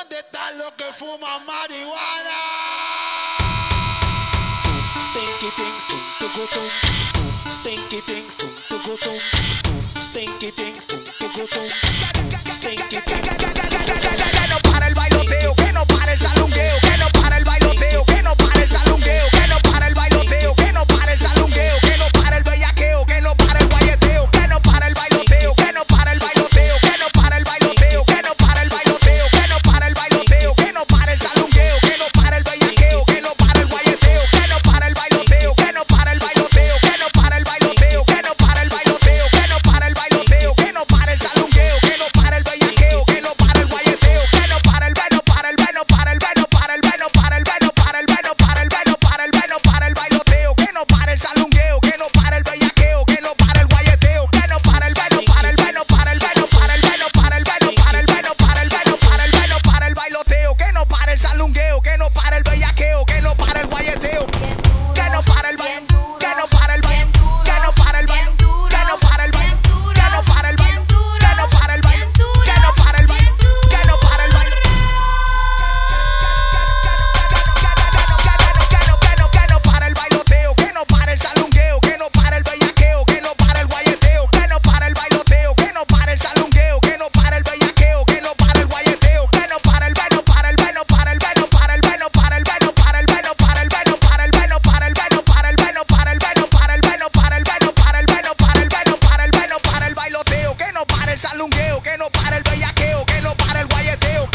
¿Dónde están los que fuman marihuana? Stinky things. Stinky things. Stinky things. Stinky things, tum. que no. que no para el bellaqueo, que no para el guayeteo.